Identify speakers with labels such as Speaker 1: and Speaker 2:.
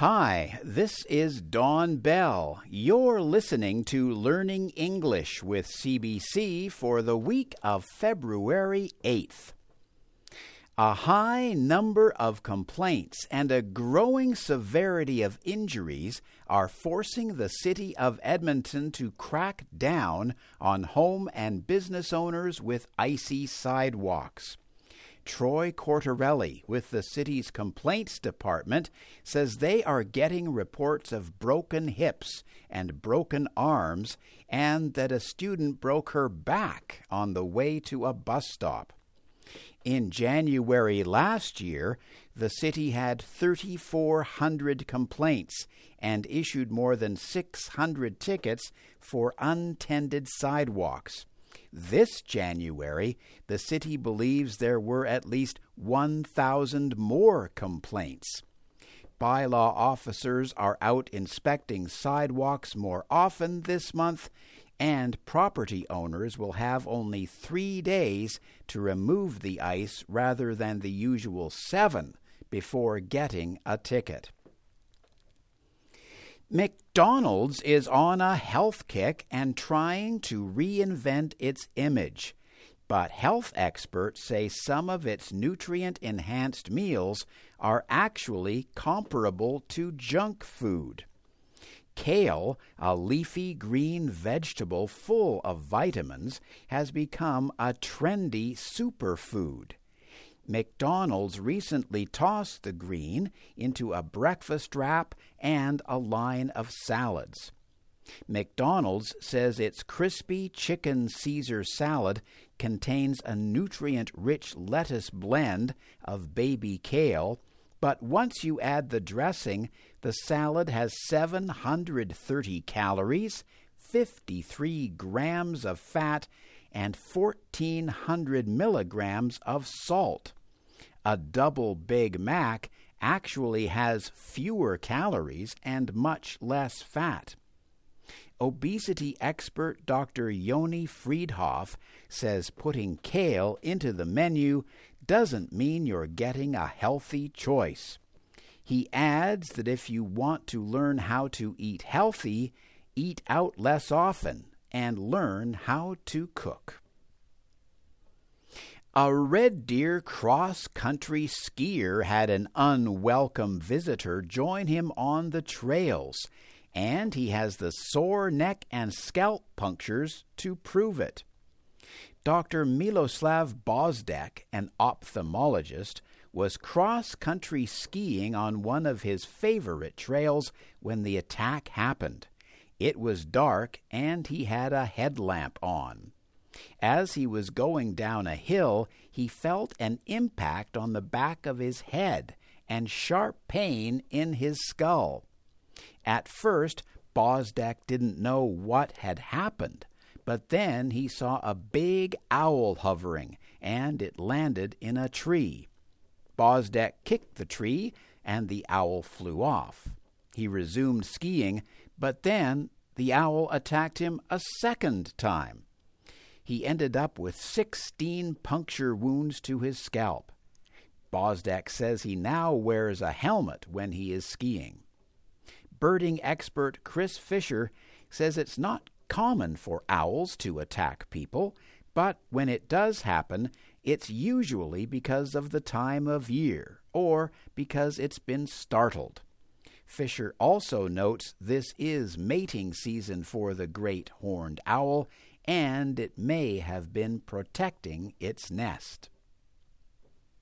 Speaker 1: Hi, this is Don Bell. You're listening to Learning English with CBC for the week of February 8th. A high number of complaints and a growing severity of injuries are forcing the city of Edmonton to crack down on home and business owners with icy sidewalks. Troy Cortarelli with the city's complaints department says they are getting reports of broken hips and broken arms and that a student broke her back on the way to a bus stop. In January last year, the city had 3,400 complaints and issued more than 600 tickets for untended sidewalks. This January, the city believes there were at least 1,000 more complaints. Bylaw officers are out inspecting sidewalks more often this month, and property owners will have only three days to remove the ice rather than the usual seven before getting a ticket. McDonald's is on a health kick and trying to reinvent its image. But health experts say some of its nutrient enhanced meals are actually comparable to junk food. Kale, a leafy green vegetable full of vitamins, has become a trendy superfood. McDonald's recently tossed the green into a breakfast wrap and a line of salads. McDonald's says its crispy chicken Caesar salad contains a nutrient rich lettuce blend of baby kale, but once you add the dressing, the salad has 730 calories, 53 grams of fat, and 1400 milligrams of salt a double Big Mac actually has fewer calories and much less fat. Obesity expert Dr. Yoni Freedhoff says putting kale into the menu doesn't mean you're getting a healthy choice. He adds that if you want to learn how to eat healthy, eat out less often and learn how to cook. A Red Deer cross country skier had an unwelcome visitor join him on the trails, and he has the sore neck and scalp punctures to prove it. Dr. Miloslav Bozdech, an ophthalmologist, was cross country skiing on one of his favorite trails when the attack happened. It was dark, and he had a headlamp on. As he was going down a hill, he felt an impact on the back of his head and sharp pain in his skull. At first, Bozdech didn't know what had happened, but then he saw a big owl hovering, and it landed in a tree. Bozdech kicked the tree, and the owl flew off. He resumed skiing, but then the owl attacked him a second time he ended up with 16 puncture wounds to his scalp. Bosdak says he now wears a helmet when he is skiing. Birding expert Chris Fisher says it's not common for owls to attack people, but when it does happen, it's usually because of the time of year or because it's been startled. Fisher also notes this is mating season for the great horned owl, and it may have been protecting its nest.